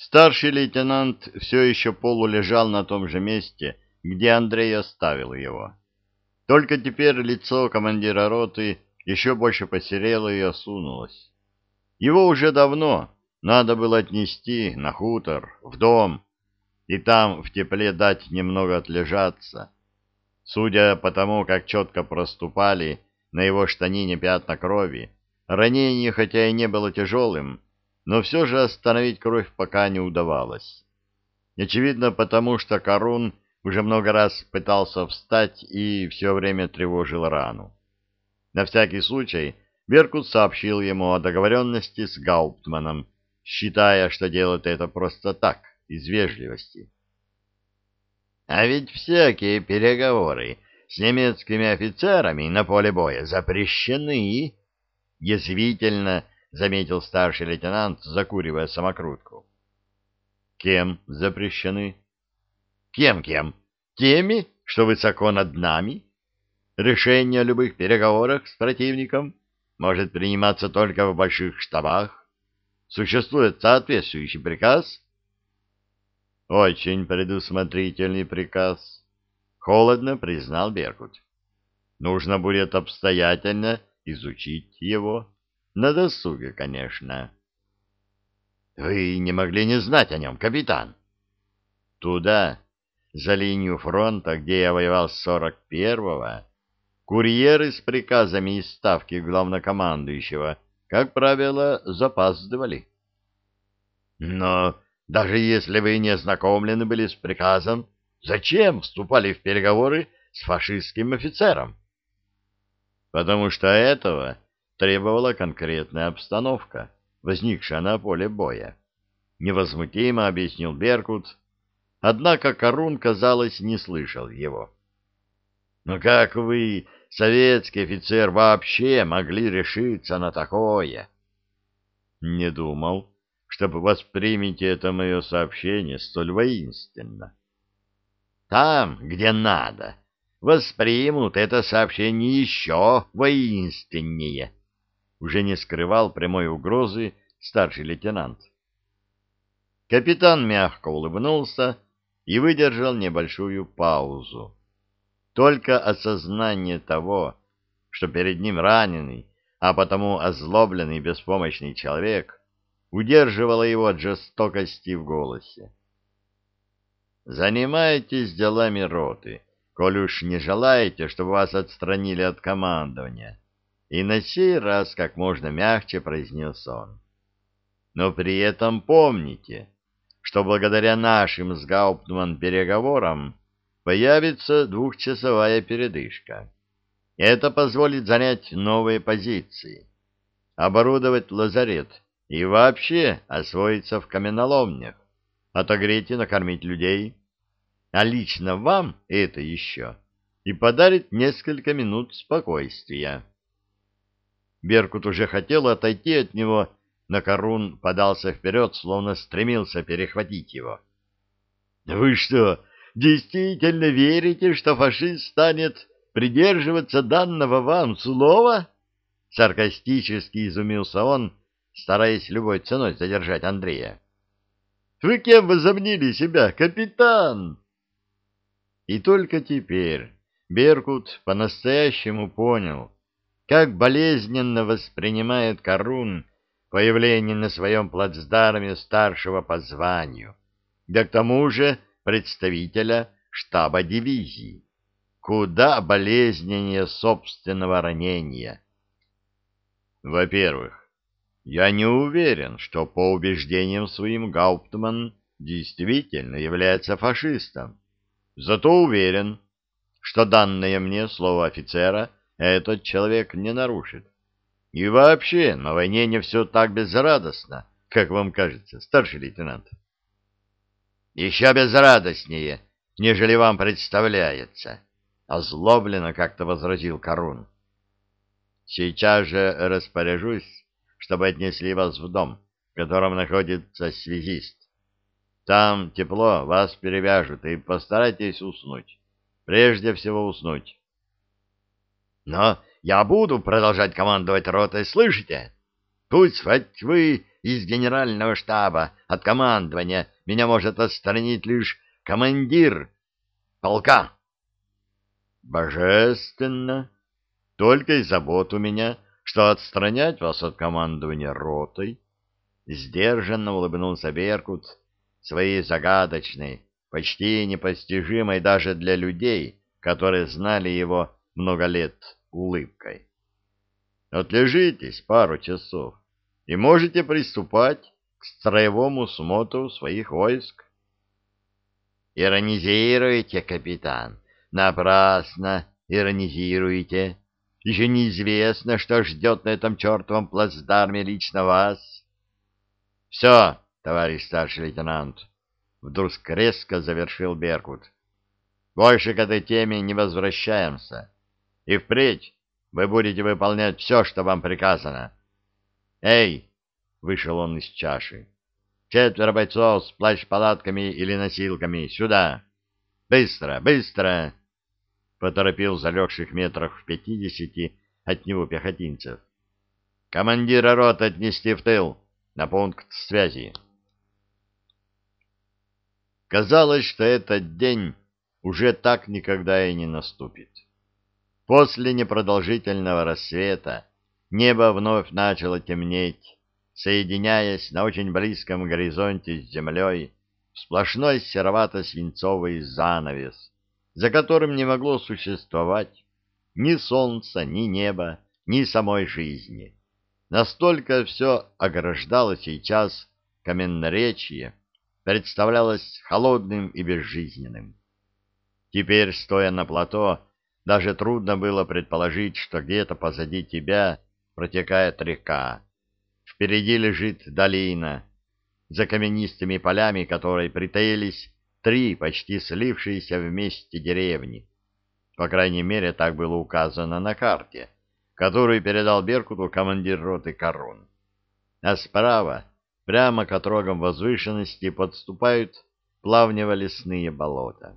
Старший лейтенант все еще полулежал на том же месте, где Андрей оставил его. Только теперь лицо командира роты еще больше посерело и осунулось. Его уже давно надо было отнести на хутор, в дом, и там в тепле дать немного отлежаться. Судя по тому, как четко проступали на его штанине пятна крови, ранение, хотя и не было тяжелым, но все же остановить кровь пока не удавалось. Очевидно, потому что Карун уже много раз пытался встать и все время тревожил рану. На всякий случай Беркут сообщил ему о договоренности с Гауптманом, считая, что делает это просто так, из вежливости. А ведь всякие переговоры с немецкими офицерами на поле боя запрещены, язвительно заметил старший лейтенант, закуривая самокрутку. Кем запрещены? Кем-кем? Теми, что высоко над нами? Решение о любых переговорах с противником может приниматься только в больших штабах. Существует соответствующий приказ? Очень предусмотрительный приказ. Холодно признал Беркут. Нужно будет обстоятельно изучить его. На досуге, конечно. Вы не могли не знать о нем, капитан. Туда, за линию фронта, где я воевал с сорок первого, курьеры с приказами из ставки главнокомандующего, как правило, запаздывали. Но даже если вы не ознакомлены были с приказом, зачем вступали в переговоры с фашистским офицером? Потому что этого требовала конкретная обстановка, возникшая на поле боя. Невозмутимо объяснил Беркут, однако Корун, казалось, не слышал его. «Но «Ну как вы, советский офицер, вообще могли решиться на такое?» «Не думал, чтобы воспримете это мое сообщение столь воинственно». «Там, где надо, воспримут это сообщение еще воинственнее» уже не скрывал прямой угрозы старший лейтенант. Капитан мягко улыбнулся и выдержал небольшую паузу. Только осознание того, что перед ним раненый, а потому озлобленный беспомощный человек, удерживало его от жестокости в голосе. «Занимайтесь делами роты, коль уж не желаете, чтобы вас отстранили от командования. И на сей раз как можно мягче произнес он. Но при этом помните, что благодаря нашим с Гауптман переговорам появится двухчасовая передышка. Это позволит занять новые позиции, оборудовать лазарет и вообще освоиться в каменоломнях, отогреть и накормить людей. А лично вам это еще и подарит несколько минут спокойствия. Беркут уже хотел отойти от него, но Корун подался вперед, словно стремился перехватить его. — Вы что, действительно верите, что фашист станет придерживаться данного вам слова? — саркастически изумился он, стараясь любой ценой задержать Андрея. — Вы кем возомнили себя, капитан? И только теперь Беркут по-настоящему понял — как болезненно воспринимает Карун появление на своем плацдарме старшего по званию, да к тому же представителя штаба дивизии. Куда болезненнее собственного ранения. Во-первых, я не уверен, что по убеждениям своим Гауптман действительно является фашистом. Зато уверен, что данное мне слово офицера — этот человек не нарушит. И вообще, на войне не все так безрадостно, как вам кажется, старший лейтенант. Еще безрадостнее, нежели вам представляется, озлобленно как-то возразил Корун. Сейчас же распоряжусь, чтобы отнесли вас в дом, в котором находится связист. Там тепло, вас перевяжут, и постарайтесь уснуть. Прежде всего уснуть. Но я буду продолжать командовать ротой, слышите? Пусть хоть вы из генерального штаба, от командования меня может отстранить лишь командир полка. Божественно! Только и забот у меня, что отстранять вас от командования ротой. Сдержанно улыбнулся Беркут своей загадочной, почти непостижимой даже для людей, которые знали его много лет улыбкой. Отлежитесь пару часов и можете приступать к строевому смотру своих войск. Иронизируете, капитан, напрасно иронизируете. Еще неизвестно, что ждет на этом чертовом плацдарме лично вас. Все, товарищ старший лейтенант, вдруг резко завершил Беркут. Больше к этой теме не возвращаемся. И впредь вы будете выполнять все, что вам приказано. Эй! Вышел он из чаши. Четверо бойцов с плащ-палатками или носилками. Сюда! Быстро, быстро! Поторопил залегших метрах в пятидесяти от него пехотинцев. Командира рот отнести в тыл, на пункт связи. Казалось, что этот день уже так никогда и не наступит. После непродолжительного рассвета небо вновь начало темнеть, соединяясь на очень близком горизонте с землей в сплошной серовато-свинцовый занавес, за которым не могло существовать ни солнца, ни неба, ни самой жизни. Настолько все ограждало сейчас каменноречье, представлялось холодным и безжизненным. Теперь, стоя на плато, даже трудно было предположить, что где-то позади тебя протекает река. Впереди лежит долина, за каменистыми полями которой притаились три почти слившиеся вместе деревни. По крайней мере, так было указано на карте, которую передал Беркуту командир роты Корун. А справа, прямо к отрогам возвышенности, подступают плавнево-лесные болота.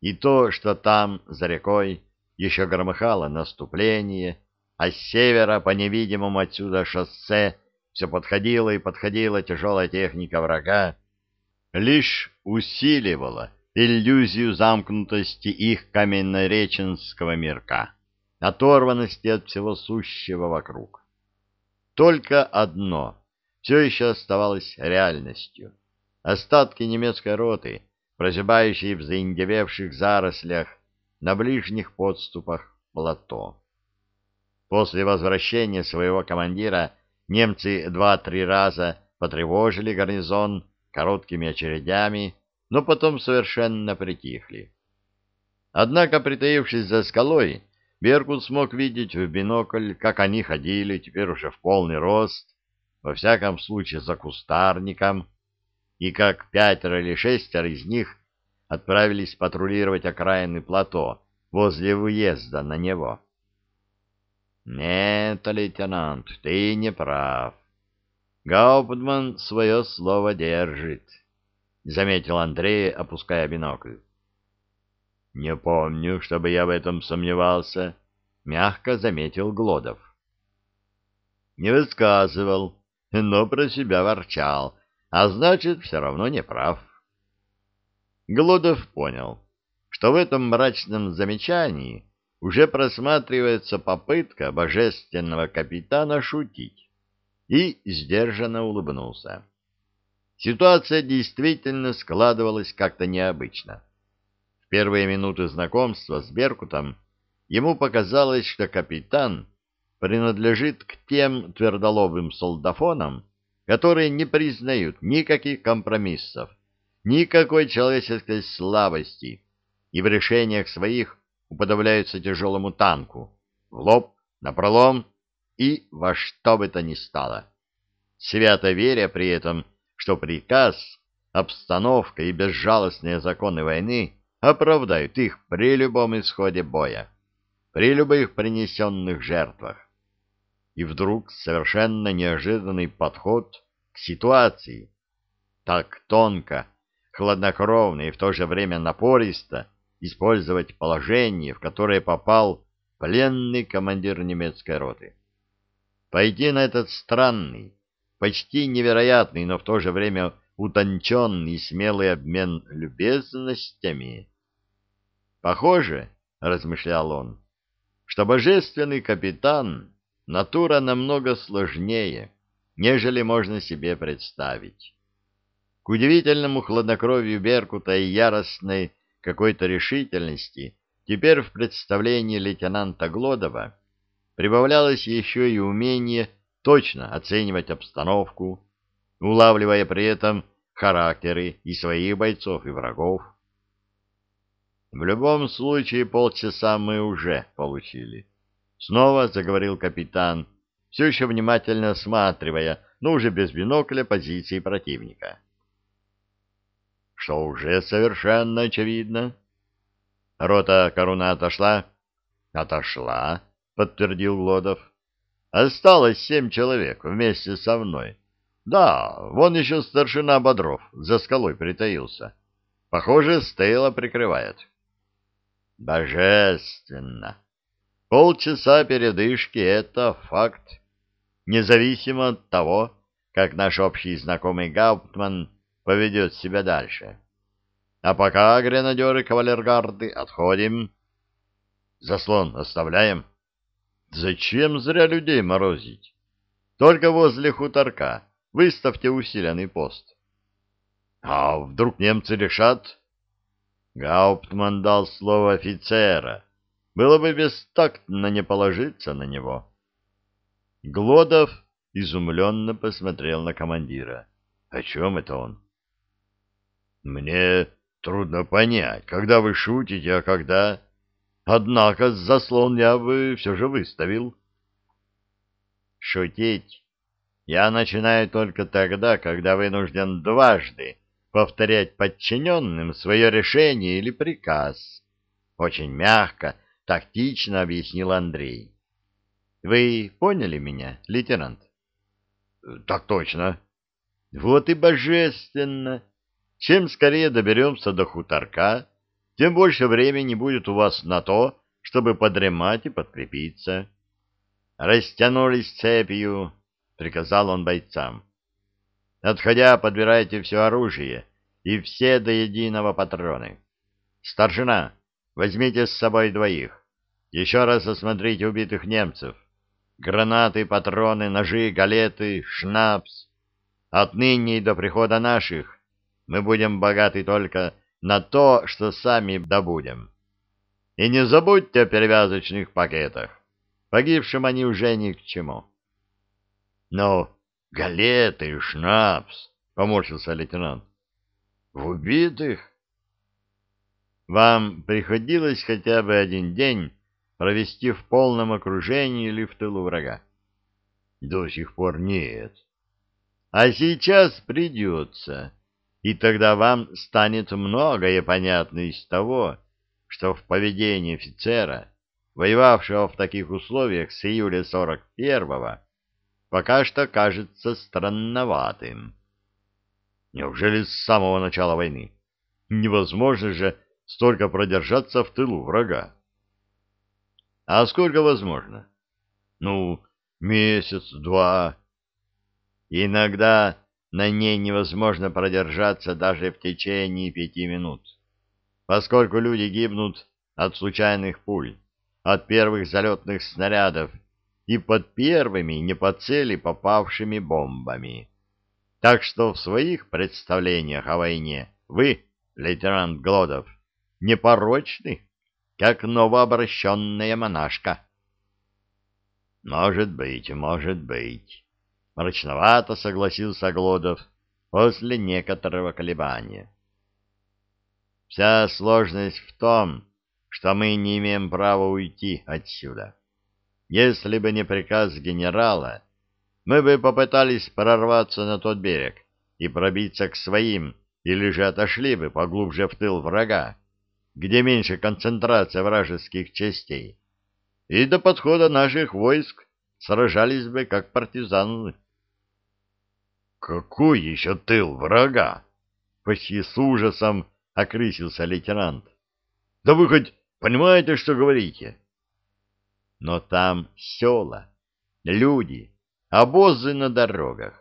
И то, что там, за рекой, еще громыхало наступление, а с севера по невидимому отсюда шоссе все подходила и подходила тяжелая техника врага, лишь усиливала иллюзию замкнутости их каменнореченского мирка, оторванности от всего сущего вокруг. Только одно все еще оставалось реальностью. Остатки немецкой роты — прозябающие в заиндевевших зарослях на ближних подступах плато. После возвращения своего командира немцы два-три раза потревожили гарнизон короткими очередями, но потом совершенно притихли. Однако, притаившись за скалой, Беркут смог видеть в бинокль, как они ходили теперь уже в полный рост, во всяком случае за кустарником, и как пятеро или шестеро из них отправились патрулировать окраины плато возле въезда на него. «Нет, лейтенант, ты не прав. Гауптман свое слово держит», — заметил Андрей, опуская бинокль. «Не помню, чтобы я в этом сомневался», — мягко заметил Глодов. «Не высказывал, но про себя ворчал, а значит, все равно не прав. Глодов понял, что в этом мрачном замечании уже просматривается попытка божественного капитана шутить, и сдержанно улыбнулся. Ситуация действительно складывалась как-то необычно. В первые минуты знакомства с Беркутом ему показалось, что капитан принадлежит к тем твердолобым солдафонам, которые не признают никаких компромиссов, никакой человеческой слабости и в решениях своих уподобляются тяжелому танку, в лоб, напролом и во что бы то ни стало, свято веря при этом, что приказ, обстановка и безжалостные законы войны оправдают их при любом исходе боя, при любых принесенных жертвах и вдруг совершенно неожиданный подход к ситуации. Так тонко, хладнокровно и в то же время напористо использовать положение, в которое попал пленный командир немецкой роты. Пойти на этот странный, почти невероятный, но в то же время утонченный и смелый обмен любезностями. Похоже, — размышлял он, — что божественный капитан — натура намного сложнее, нежели можно себе представить. К удивительному хладнокровию Беркута и яростной какой-то решительности теперь в представлении лейтенанта Глодова прибавлялось еще и умение точно оценивать обстановку, улавливая при этом характеры и своих бойцов, и врагов. В любом случае полчаса мы уже получили. Снова заговорил капитан, все еще внимательно осматривая, но уже без бинокля позиции противника. Что уже совершенно очевидно. Рота Коруна отошла? Отошла, подтвердил Глодов. Осталось семь человек вместе со мной. Да, вон еще старшина Бодров за скалой притаился. Похоже, Стейла прикрывает. Божественно! Полчаса передышки — это факт. Независимо от того, как наш общий знакомый Гауптман поведет себя дальше. А пока, гренадеры кавалергарды, отходим. Заслон оставляем. Зачем зря людей морозить? Только возле хуторка выставьте усиленный пост. А вдруг немцы решат? Гауптман дал слово офицера. Было бы бестактно не положиться на него. Глодов изумленно посмотрел на командира. О чем это он? Мне трудно понять, когда вы шутите, а когда... Однако заслон я бы все же выставил. Шутить я начинаю только тогда, когда вынужден дважды повторять подчиненным свое решение или приказ. Очень мягко, тактично объяснил Андрей. Вы поняли меня, лейтенант? Так точно. Вот и божественно. Чем скорее доберемся до хуторка, тем больше времени будет у вас на то, чтобы подремать и подкрепиться. Растянулись цепью, — приказал он бойцам. Отходя, подбирайте все оружие и все до единого патроны. Старшина, возьмите с собой двоих. Еще раз осмотрите убитых немцев. Гранаты, патроны, ножи, галеты, шнапс. Отныне и до прихода наших мы будем богаты только на то, что сами добудем. И не забудьте о перевязочных пакетах. Погибшим они уже ни к чему. — Ну, галеты шнапс, — поморщился лейтенант. — В убитых? Вам приходилось хотя бы один день провести в полном окружении или в тылу врага? До сих пор нет. А сейчас придется и тогда вам станет многое понятно из того, что в поведении офицера, воевавшего в таких условиях с июля 41-го, пока что кажется странноватым. Неужели с самого начала войны? Невозможно же столько продержаться в тылу врага. А сколько возможно? Ну, месяц, два. Иногда на ней невозможно продержаться даже в течение пяти минут, поскольку люди гибнут от случайных пуль, от первых залетных снарядов и под первыми не по цели попавшими бомбами. Так что в своих представлениях о войне вы, лейтенант Глодов, непорочны, как новообращенная монашка. Может быть, может быть. Мрачновато согласился Глодов после некоторого колебания. Вся сложность в том, что мы не имеем права уйти отсюда. Если бы не приказ генерала, мы бы попытались прорваться на тот берег и пробиться к своим, или же отошли бы поглубже в тыл врага, где меньше концентрация вражеских частей, и до подхода наших войск сражались бы как партизаны. Какой еще тыл врага? Почти с ужасом окрысился лейтенант. Да вы хоть понимаете, что говорите? Но там села, люди, обозы на дорогах.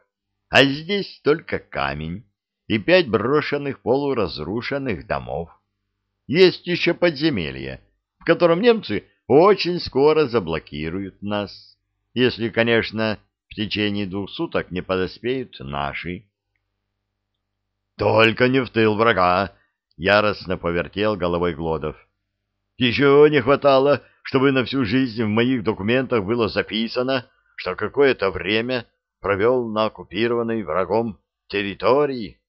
а здесь только камень и пять брошенных полуразрушенных домов. Есть еще подземелье, в котором немцы очень скоро заблокируют нас, если, конечно, в течение двух суток не подоспеют наши. Только не в тыл врага, яростно повертел головой Глодов. Еще не хватало, чтобы на всю жизнь в моих документах было записано, что какое-то время провел на оккупированной врагом территории.